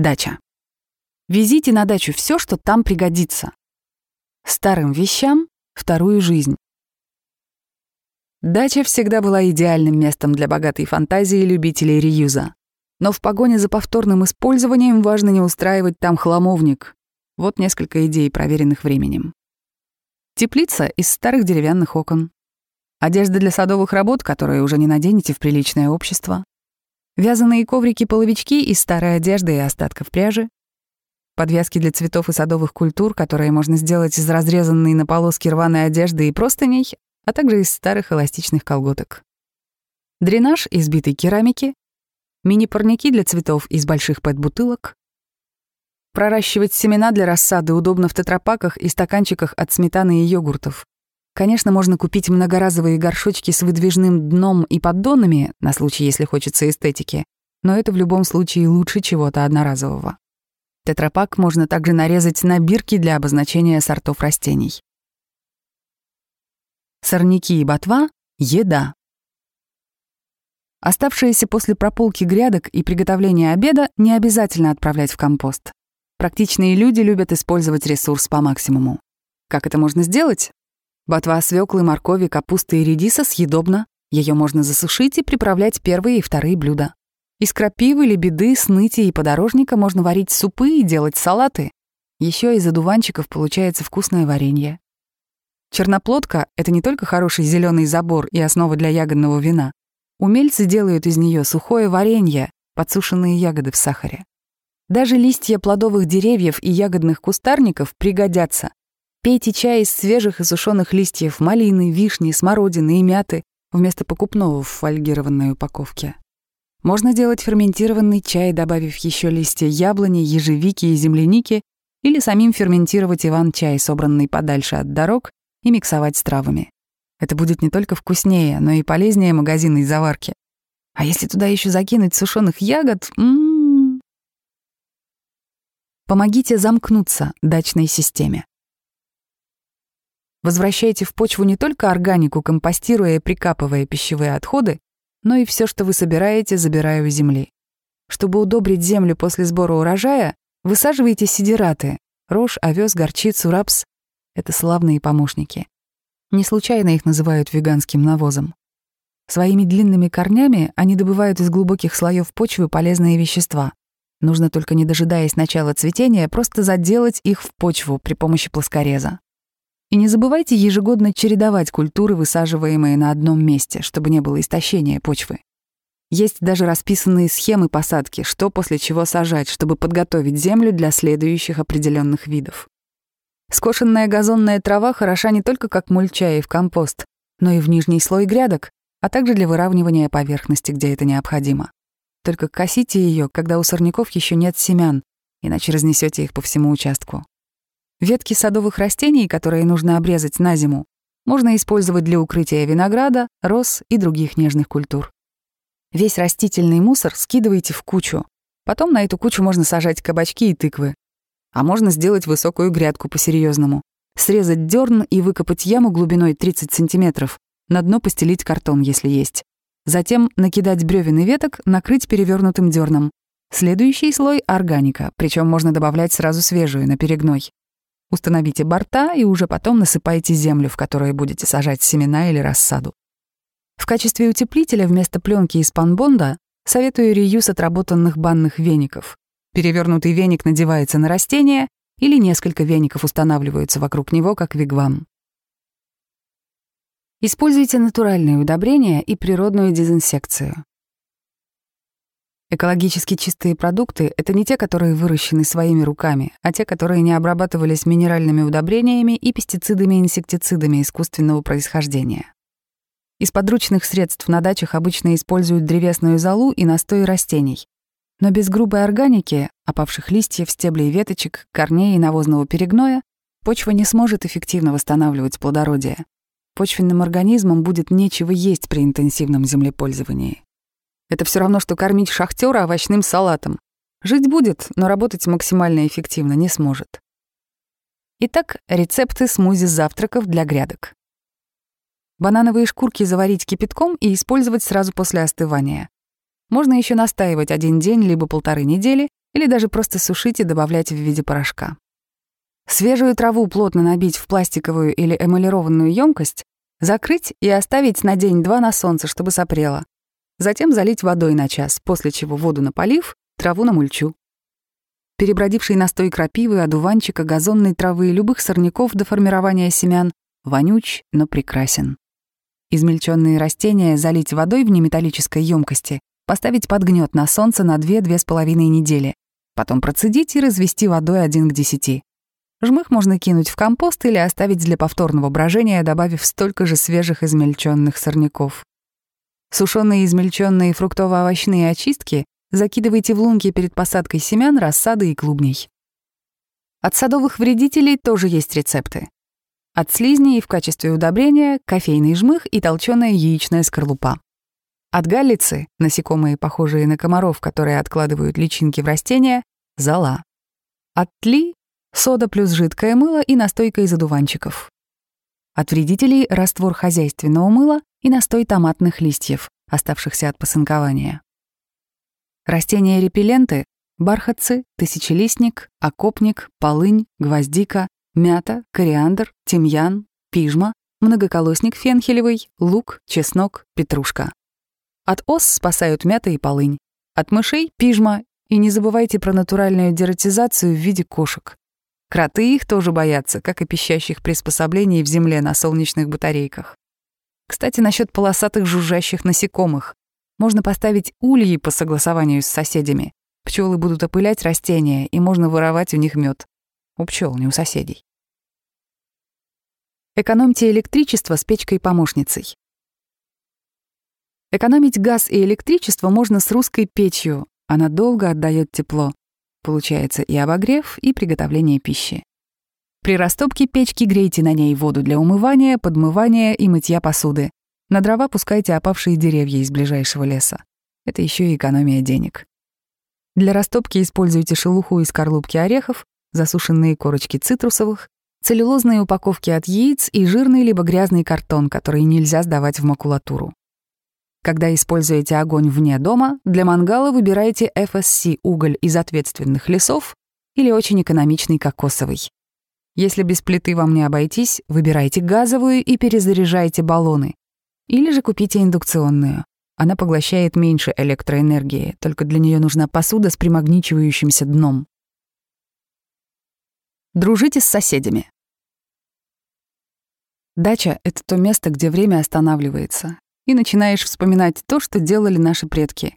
Дача. Везите на дачу все, что там пригодится. Старым вещам — вторую жизнь. Дача всегда была идеальным местом для богатой фантазии любителей реюза. Но в погоне за повторным использованием важно не устраивать там хламовник. Вот несколько идей, проверенных временем. Теплица из старых деревянных окон. Одежда для садовых работ, которую уже не наденете в приличное общество вязаные коврики-половички из старой одежды и остатков пряжи, подвязки для цветов и садовых культур, которые можно сделать из разрезанной на полоски рваной одежды и простыней, а также из старых эластичных колготок. Дренаж из битой керамики, мини-парники для цветов из больших пэт-бутылок, проращивать семена для рассады удобно в тетрапаках и стаканчиках от сметаны и йогуртов — Конечно, можно купить многоразовые горшочки с выдвижным дном и поддонами, на случай, если хочется эстетики, но это в любом случае лучше чего-то одноразового. Тетрапак можно также нарезать на бирки для обозначения сортов растений. Сорняки и ботва — еда. Оставшиеся после прополки грядок и приготовления обеда не обязательно отправлять в компост. Практичные люди любят использовать ресурс по максимуму. Как это можно сделать? Ботва свеклы, моркови, капусты и редиса съедобна. Ее можно засушить и приправлять первые и вторые блюда. Из крапивы, лебеды, сныти и подорожника можно варить супы и делать салаты. Еще из одуванчиков получается вкусное варенье. Черноплодка — это не только хороший зеленый забор и основа для ягодного вина. Умельцы делают из нее сухое варенье, подсушенные ягоды в сахаре. Даже листья плодовых деревьев и ягодных кустарников пригодятся. Пейте чай из свежих и сушеных листьев малины, вишни, смородины и мяты вместо покупного в фольгированной упаковке. Можно делать ферментированный чай, добавив еще листья яблони, ежевики и земляники, или самим ферментировать иван-чай, собранный подальше от дорог, и миксовать с травами. Это будет не только вкуснее, но и полезнее магазинной заварки. А если туда еще закинуть сушеных ягод... М м-м. -м -м. Помогите замкнуться дачной системе. Возвращайте в почву не только органику, компостируя и прикапывая пищевые отходы, но и все, что вы собираете, забирая у земли. Чтобы удобрить землю после сбора урожая, высаживайте сидираты — рожь, овес, горчицу, рапс. Это славные помощники. Не случайно их называют веганским навозом. Своими длинными корнями они добывают из глубоких слоев почвы полезные вещества. Нужно только, не дожидаясь начала цветения, просто заделать их в почву при помощи плоскореза. И не забывайте ежегодно чередовать культуры, высаживаемые на одном месте, чтобы не было истощения почвы. Есть даже расписанные схемы посадки, что после чего сажать, чтобы подготовить землю для следующих определенных видов. Скошенная газонная трава хороша не только как мульча и в компост, но и в нижний слой грядок, а также для выравнивания поверхности, где это необходимо. Только косите ее, когда у сорняков еще нет семян, иначе разнесете их по всему участку. Ветки садовых растений, которые нужно обрезать на зиму, можно использовать для укрытия винограда, роз и других нежных культур. Весь растительный мусор скидывайте в кучу. Потом на эту кучу можно сажать кабачки и тыквы. А можно сделать высокую грядку по-серьезному. Срезать дерн и выкопать яму глубиной 30 сантиметров. На дно постелить картон, если есть. Затем накидать бревен и веток, накрыть перевернутым дерном. Следующий слой — органика, причем можно добавлять сразу свежую, на перегной. Установите борта и уже потом насыпайте землю, в которую будете сажать семена или рассаду. В качестве утеплителя вместо пленки из панбонда советую реюз отработанных банных веников. Перевернутый веник надевается на растение, или несколько веников устанавливаются вокруг него, как вигвам. Используйте натуральные удобрения и природную дезинсекцию. Экологически чистые продукты — это не те, которые выращены своими руками, а те, которые не обрабатывались минеральными удобрениями и пестицидами и инсектицидами искусственного происхождения. Из подручных средств на дачах обычно используют древесную золу и настои растений. Но без грубой органики, опавших листьев, стеблей и веточек, корней и навозного перегноя, почва не сможет эффективно восстанавливать плодородие. Почвенным организмам будет нечего есть при интенсивном землепользовании. Это все равно, что кормить шахтера овощным салатом. Жить будет, но работать максимально эффективно не сможет. Итак, рецепты смузи-завтраков для грядок. Банановые шкурки заварить кипятком и использовать сразу после остывания. Можно еще настаивать один день, либо полторы недели, или даже просто сушить и добавлять в виде порошка. Свежую траву плотно набить в пластиковую или эмалированную емкость, закрыть и оставить на день-два на солнце, чтобы сопрела. сопрело. Затем залить водой на час, после чего воду наполив, траву на мульчу. Перебродивший настой крапивы, одуванчика, газонной травы и любых сорняков до формирования семян вонюч, но прекрасен. Измельченные растения залить водой в неметаллической емкости, поставить под гнет на солнце на 2-2,5 недели, потом процедить и развести водой 1 к 10. Жмых можно кинуть в компост или оставить для повторного брожения, добавив столько же свежих измельченных сорняков. Сушеные измельченные фруктово-овощные очистки закидывайте в лунки перед посадкой семян, рассады и клубней. От садовых вредителей тоже есть рецепты. От слизней в качестве удобрения — кофейный жмых и толченая яичная скорлупа. От галлицы, насекомые, похожие на комаров, которые откладывают личинки в растения, — зола. От тли — сода плюс жидкое мыло и настойка из одуванчиков. От вредителей — раствор хозяйственного мыла, и настой томатных листьев, оставшихся от посынкования. Растения-репелленты — бархатцы, тысячелистник, окопник, полынь, гвоздика, мята, кориандр, тимьян, пижма, многоколосник фенхелевый, лук, чеснок, петрушка. От ос спасают мята и полынь, от мышей — пижма, и не забывайте про натуральную дератизацию в виде кошек. Кроты их тоже боятся, как и пищащих приспособлений в земле на солнечных батарейках. Кстати, насчет полосатых жужжащих насекомых. Можно поставить ульи по согласованию с соседями. Пчелы будут опылять растения, и можно воровать у них мед. У пчел, не у соседей. Экономьте электричество с печкой-помощницей. Экономить газ и электричество можно с русской печью. Она долго отдает тепло. Получается и обогрев, и приготовление пищи. При растопке печки грейте на ней воду для умывания, подмывания и мытья посуды. На дрова пускайте опавшие деревья из ближайшего леса. Это еще и экономия денег. Для растопки используйте шелуху из скорлупки орехов, засушенные корочки цитрусовых, целлюлозные упаковки от яиц и жирный либо грязный картон, который нельзя сдавать в макулатуру. Когда используете огонь вне дома, для мангала выбирайте FSC уголь из ответственных лесов или очень экономичный кокосовый. Если без плиты вам не обойтись, выбирайте газовую и перезаряжайте баллоны. Или же купите индукционную. Она поглощает меньше электроэнергии, только для нее нужна посуда с примагничивающимся дном. Дружите с соседями. Дача — это то место, где время останавливается, и начинаешь вспоминать то, что делали наши предки.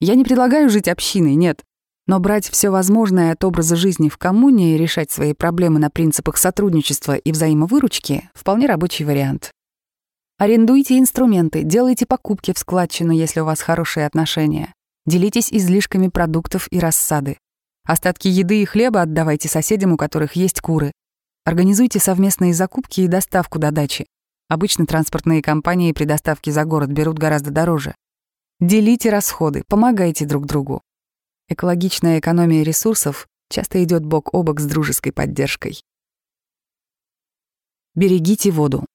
Я не предлагаю жить общиной, нет. Но брать все возможное от образа жизни в коммуне и решать свои проблемы на принципах сотрудничества и взаимовыручки — вполне рабочий вариант. Арендуйте инструменты, делайте покупки в складчину, если у вас хорошие отношения. Делитесь излишками продуктов и рассады. Остатки еды и хлеба отдавайте соседям, у которых есть куры. Организуйте совместные закупки и доставку до дачи. Обычно транспортные компании при доставке за город берут гораздо дороже. Делите расходы, помогайте друг другу экологичная экономия ресурсов часто идет бок о бок с дружеской поддержкой. Берегите воду.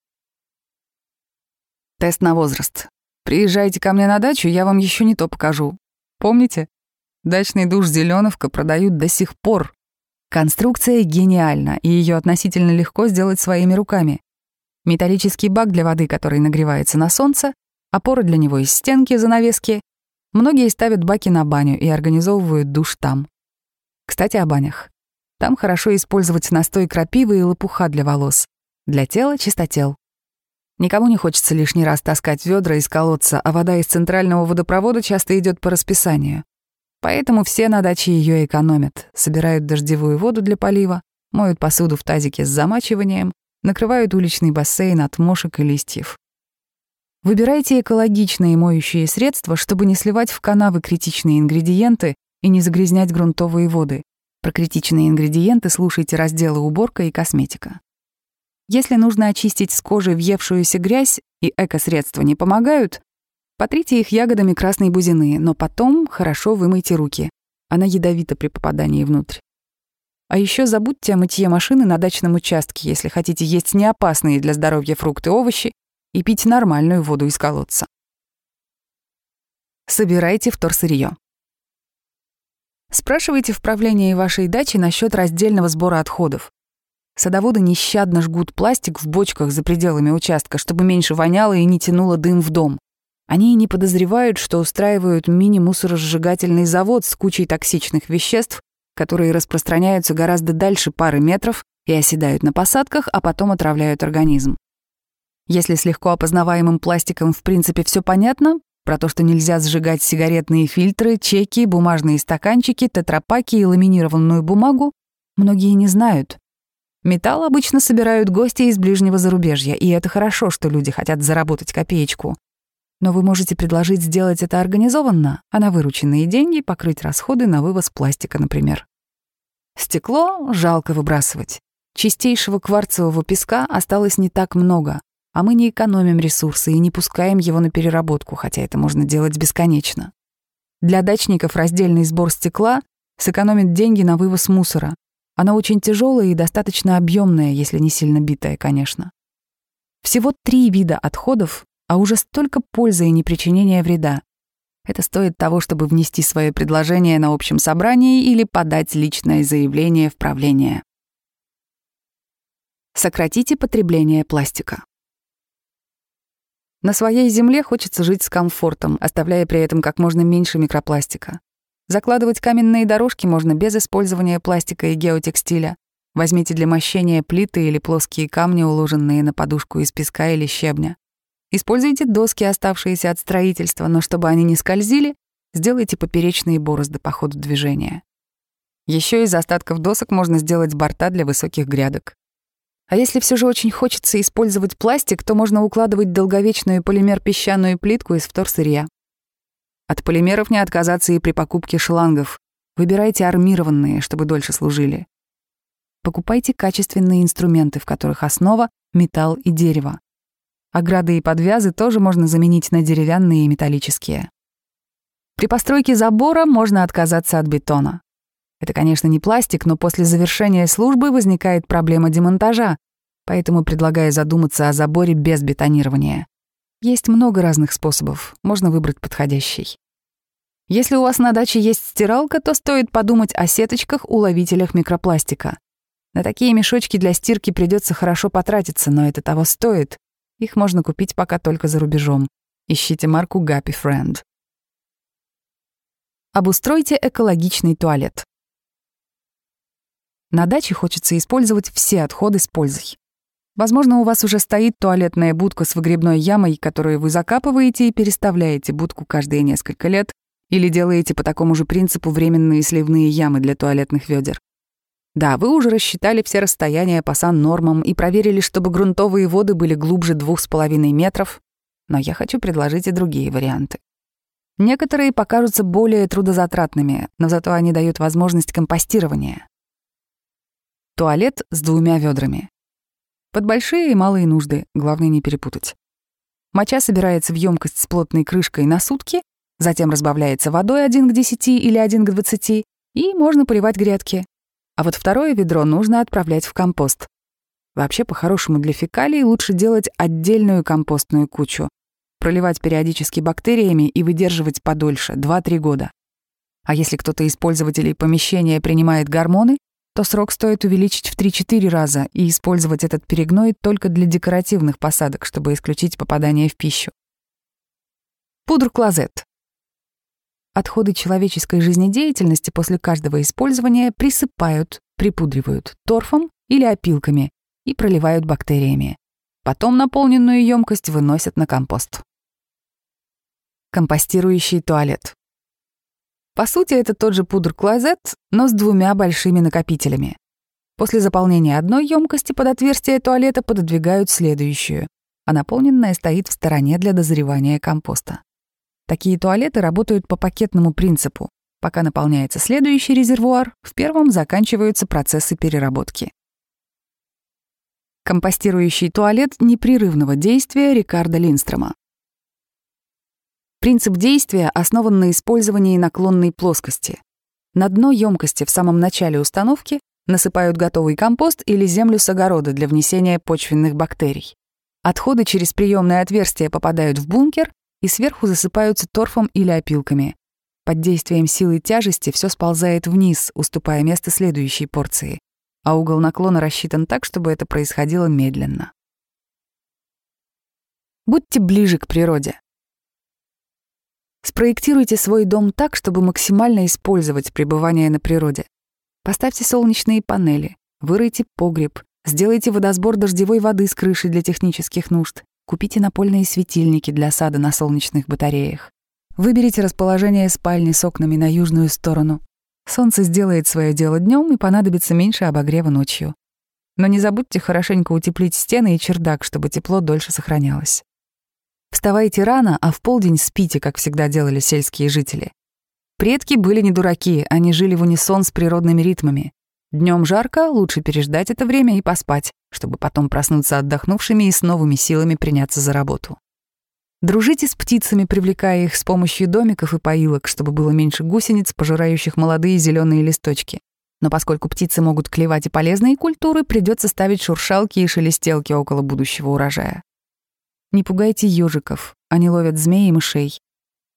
Тест на возраст. Приезжайте ко мне на дачу, я вам еще не то покажу. Помните? Дачный душ «Зеленовка» продают до сих пор. Конструкция гениальна, и ее относительно легко сделать своими руками. Металлический бак для воды, который нагревается на солнце, опора для него из стенки занавески Многие ставят баки на баню и организовывают душ там. Кстати, о банях. Там хорошо использовать настой крапивы и лопуха для волос. Для тела — чистотел. Никому не хочется лишний раз таскать ведра из колодца, а вода из центрального водопровода часто идет по расписанию. Поэтому все на даче ее экономят, собирают дождевую воду для полива, моют посуду в тазике с замачиванием, накрывают уличный бассейн от мошек и листьев. Выбирайте экологичные моющие средства, чтобы не сливать в канавы критичные ингредиенты и не загрязнять грунтовые воды. Про критичные ингредиенты слушайте разделы «Уборка» и «Косметика». Если нужно очистить с кожи въевшуюся грязь и эко-средства не помогают, потрите их ягодами красной бузины, но потом хорошо вымойте руки. Она ядовита при попадании внутрь. А еще забудьте о мытье машины на дачном участке, если хотите есть неопасные для здоровья фрукты, и овощи и пить нормальную воду из колодца. Собирайте вторсырье. Спрашивайте в правлении вашей дачи насчет раздельного сбора отходов. Садоводы нещадно жгут пластик в бочках за пределами участка, чтобы меньше воняло и не тянуло дым в дом. Они не подозревают, что устраивают мини-мусоросжигательный завод с кучей токсичных веществ, которые распространяются гораздо дальше пары метров и оседают на посадках, а потом отравляют организм. Если слегка опознаваемым пластиком в принципе все понятно, про то, что нельзя сжигать сигаретные фильтры, чеки, бумажные стаканчики, тетрапаки и ламинированную бумагу, многие не знают. Металл обычно собирают гости из ближнего зарубежья, и это хорошо, что люди хотят заработать копеечку. Но вы можете предложить сделать это организованно, а на вырученные деньги покрыть расходы на вывоз пластика, например. Стекло жалко выбрасывать. Чистейшего кварцевого песка осталось не так много, а мы не экономим ресурсы и не пускаем его на переработку, хотя это можно делать бесконечно. Для дачников раздельный сбор стекла сэкономит деньги на вывоз мусора. Она очень тяжелая и достаточно объемная, если не сильно битая, конечно. Всего три вида отходов, а уже столько пользы и не причинения вреда. Это стоит того, чтобы внести свое предложение на общем собрании или подать личное заявление в правление. Сократите потребление пластика. На своей земле хочется жить с комфортом, оставляя при этом как можно меньше микропластика. Закладывать каменные дорожки можно без использования пластика и геотекстиля. Возьмите для мощения плиты или плоские камни, уложенные на подушку из песка или щебня. Используйте доски, оставшиеся от строительства, но чтобы они не скользили, сделайте поперечные борозды по ходу движения. Еще из остатков досок можно сделать борта для высоких грядок. А если все же очень хочется использовать пластик, то можно укладывать долговечную полимер-песчаную плитку из вторсырья. От полимеров не отказаться и при покупке шлангов. Выбирайте армированные, чтобы дольше служили. Покупайте качественные инструменты, в которых основа — металл и дерево. Ограды и подвязы тоже можно заменить на деревянные и металлические. При постройке забора можно отказаться от бетона. Это, конечно, не пластик, но после завершения службы возникает проблема демонтажа, поэтому предлагаю задуматься о заборе без бетонирования. Есть много разных способов, можно выбрать подходящий. Если у вас на даче есть стиралка, то стоит подумать о сеточках-уловителях микропластика. На такие мешочки для стирки придется хорошо потратиться, но это того стоит. Их можно купить пока только за рубежом. Ищите марку Guppy Friend. Обустройте экологичный туалет. На даче хочется использовать все отходы с пользой. Возможно, у вас уже стоит туалетная будка с выгребной ямой, которую вы закапываете и переставляете будку каждые несколько лет, или делаете по такому же принципу временные сливные ямы для туалетных ведер. Да, вы уже рассчитали все расстояния по сан-нормам и проверили, чтобы грунтовые воды были глубже 2,5 метров, но я хочу предложить и другие варианты. Некоторые покажутся более трудозатратными, но зато они дают возможность компостирования. Туалет с двумя ведрами. Под большие и малые нужды, главное не перепутать. Моча собирается в емкость с плотной крышкой на сутки, затем разбавляется водой 1 к 10 или 1 к 20, и можно поливать грядки. А вот второе ведро нужно отправлять в компост. Вообще, по-хорошему, для фекалий лучше делать отдельную компостную кучу, проливать периодически бактериями и выдерживать подольше, 2-3 года. А если кто-то из пользователей помещения принимает гормоны, то срок стоит увеличить в 3-4 раза и использовать этот перегной только для декоративных посадок, чтобы исключить попадание в пищу. Пудр-клозет. Отходы человеческой жизнедеятельности после каждого использования присыпают, припудривают торфом или опилками и проливают бактериями. Потом наполненную емкость выносят на компост. Компостирующий туалет. По сути, это тот же пудр-клозет, но с двумя большими накопителями. После заполнения одной емкости под отверстие туалета пододвигают следующую, а наполненная стоит в стороне для дозревания компоста. Такие туалеты работают по пакетному принципу. Пока наполняется следующий резервуар, в первом заканчиваются процессы переработки. Компостирующий туалет непрерывного действия Рикарда Линстрома. Принцип действия основан на использовании наклонной плоскости. На дно емкости в самом начале установки насыпают готовый компост или землю с огорода для внесения почвенных бактерий. Отходы через приемное отверстие попадают в бункер и сверху засыпаются торфом или опилками. Под действием силы тяжести все сползает вниз, уступая место следующей порции, а угол наклона рассчитан так, чтобы это происходило медленно. Будьте ближе к природе. Спроектируйте свой дом так, чтобы максимально использовать пребывание на природе. Поставьте солнечные панели, выройте погреб, сделайте водосбор дождевой воды с крыши для технических нужд, купите напольные светильники для сада на солнечных батареях. Выберите расположение спальни с окнами на южную сторону. Солнце сделает свое дело днем и понадобится меньше обогрева ночью. Но не забудьте хорошенько утеплить стены и чердак, чтобы тепло дольше сохранялось. Вставайте рано, а в полдень спите, как всегда делали сельские жители. Предки были не дураки, они жили в унисон с природными ритмами. Днем жарко, лучше переждать это время и поспать, чтобы потом проснуться отдохнувшими и с новыми силами приняться за работу. Дружите с птицами, привлекая их с помощью домиков и поилок, чтобы было меньше гусениц, пожирающих молодые зеленые листочки. Но поскольку птицы могут клевать и полезные культуры, придется ставить шуршалки и шелестелки около будущего урожая. Не пугайте ежиков, они ловят змей и мышей.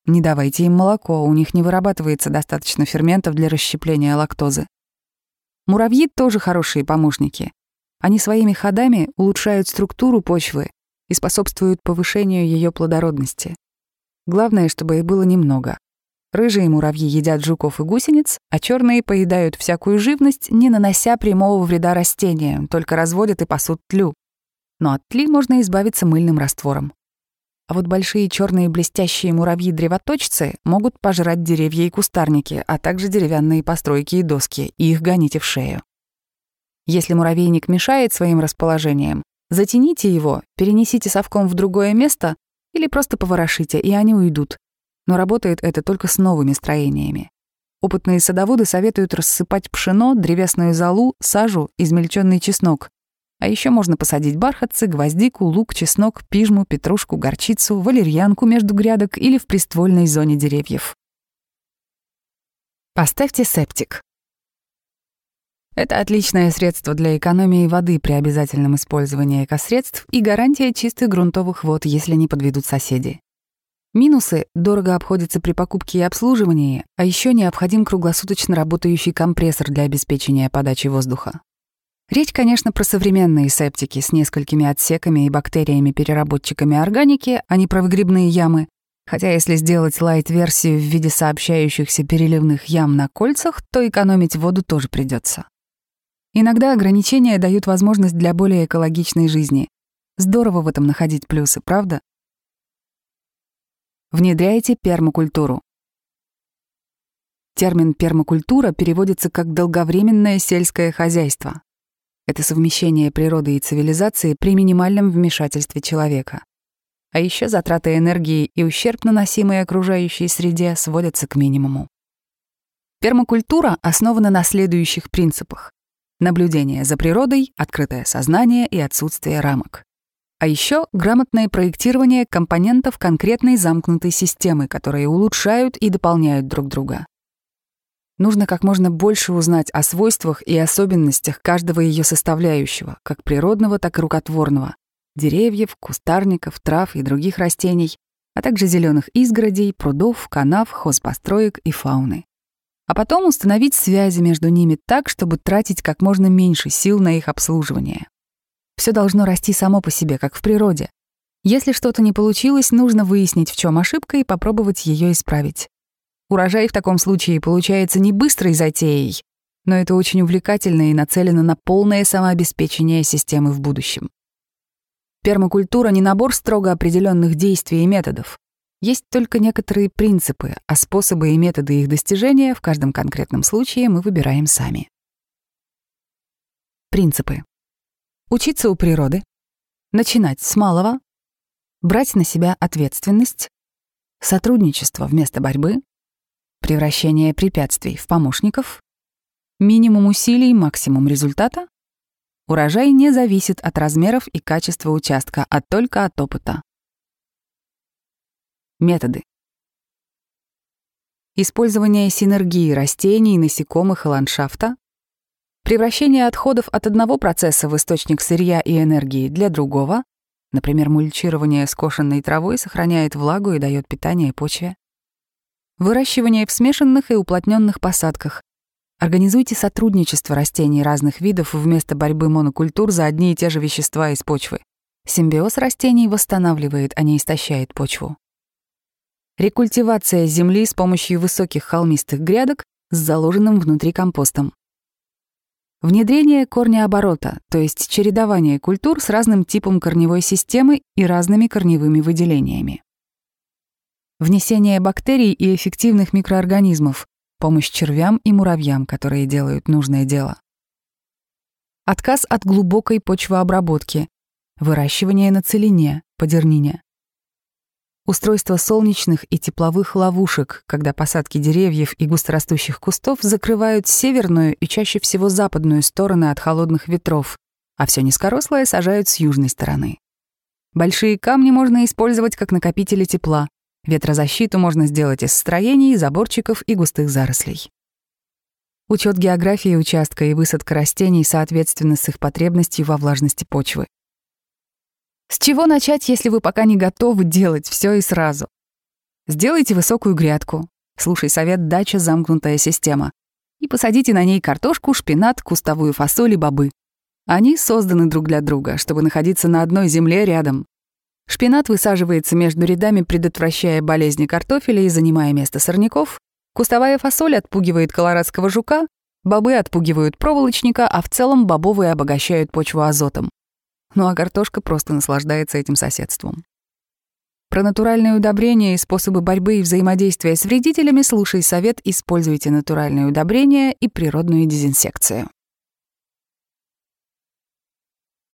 Не давайте им молоко, у них не вырабатывается достаточно ферментов для расщепления лактозы. Муравьи тоже хорошие помощники. Они своими ходами улучшают структуру почвы и способствуют повышению ее плодородности. Главное, чтобы их было немного. Рыжие муравьи едят жуков и гусениц, а черные поедают всякую живность, не нанося прямого вреда растениям, только разводят и пасут тлю но от тли можно избавиться мыльным раствором. А вот большие черные блестящие муравьи-древоточцы могут пожрать деревья и кустарники, а также деревянные постройки и доски, и их гоните в шею. Если муравейник мешает своим расположением, затяните его, перенесите совком в другое место или просто поворошите, и они уйдут. Но работает это только с новыми строениями. Опытные садоводы советуют рассыпать пшено, древесную золу, сажу, измельченный чеснок. А еще можно посадить бархатцы, гвоздику, лук, чеснок, пижму, петрушку, горчицу, валерьянку между грядок или в приствольной зоне деревьев. Поставьте септик. Это отличное средство для экономии воды при обязательном использовании экосредств и гарантия чистых грунтовых вод, если не подведут соседи. Минусы — дорого обходится при покупке и обслуживании, а еще необходим круглосуточно работающий компрессор для обеспечения подачи воздуха. Речь, конечно, про современные септики с несколькими отсеками и бактериями-переработчиками органики, а не про выгребные ямы. Хотя если сделать лайт-версию в виде сообщающихся переливных ям на кольцах, то экономить воду тоже придется. Иногда ограничения дают возможность для более экологичной жизни. Здорово в этом находить плюсы, правда? Внедряйте пермакультуру. Термин «пермакультура» переводится как «долговременное сельское хозяйство», Это совмещение природы и цивилизации при минимальном вмешательстве человека. А еще затраты энергии и ущерб, наносимый окружающей среде, сводятся к минимуму. Пермакультура основана на следующих принципах. Наблюдение за природой, открытое сознание и отсутствие рамок. А еще грамотное проектирование компонентов конкретной замкнутой системы, которые улучшают и дополняют друг друга. Нужно как можно больше узнать о свойствах и особенностях каждого ее составляющего, как природного, так и рукотворного — деревьев, кустарников, трав и других растений, а также зеленых изгородей, прудов, канав, хозпостроек и фауны. А потом установить связи между ними так, чтобы тратить как можно меньше сил на их обслуживание. Все должно расти само по себе, как в природе. Если что-то не получилось, нужно выяснить, в чем ошибка, и попробовать ее исправить. Урожай в таком случае получается не быстрой затеей, но это очень увлекательно и нацелено на полное самообеспечение системы в будущем. Пермакультура — не набор строго определенных действий и методов. Есть только некоторые принципы, а способы и методы их достижения в каждом конкретном случае мы выбираем сами. Принципы. Учиться у природы. Начинать с малого. Брать на себя ответственность. Сотрудничество вместо борьбы. Превращение препятствий в помощников? Минимум усилий, максимум результата? Урожай не зависит от размеров и качества участка, а только от опыта. Методы. Использование синергии растений, насекомых и ландшафта. Превращение отходов от одного процесса в источник сырья и энергии для другого. Например, мульчирование скошенной травой сохраняет влагу и дает питание почве выращивание в смешанных и уплотненных посадках. Организуйте сотрудничество растений разных видов вместо борьбы монокультур за одни и те же вещества из почвы. Симбиоз растений восстанавливает, а не истощает почву. Рекультивация земли с помощью высоких холмистых грядок с заложенным внутри компостом. Внедрение корнеоборота, то есть чередование культур с разным типом корневой системы и разными корневыми выделениями внесение бактерий и эффективных микроорганизмов, помощь червям и муравьям, которые делают нужное дело. Отказ от глубокой почвообработки, выращивание на целине, подернине. Устройство солнечных и тепловых ловушек, когда посадки деревьев и густорастущих кустов закрывают северную и чаще всего западную стороны от холодных ветров, а все низкорослое сажают с южной стороны. Большие камни можно использовать как накопители тепла, Ветрозащиту можно сделать из строений, заборчиков и густых зарослей. Учет географии участка и высадка растений соответственно с их потребностью во влажности почвы. С чего начать, если вы пока не готовы делать все и сразу? Сделайте высокую грядку. Слушай совет «Дача замкнутая система» и посадите на ней картошку, шпинат, кустовую фасоль и бобы. Они созданы друг для друга, чтобы находиться на одной земле рядом. Шпинат высаживается между рядами, предотвращая болезни картофеля и занимая место сорняков. Кустовая фасоль отпугивает колорадского жука, бобы отпугивают проволочника, а в целом бобовые обогащают почву азотом. Ну а картошка просто наслаждается этим соседством. Про натуральные удобрения и способы борьбы и взаимодействия с вредителями слушай совет «Используйте натуральные удобрения и природную дезинсекцию».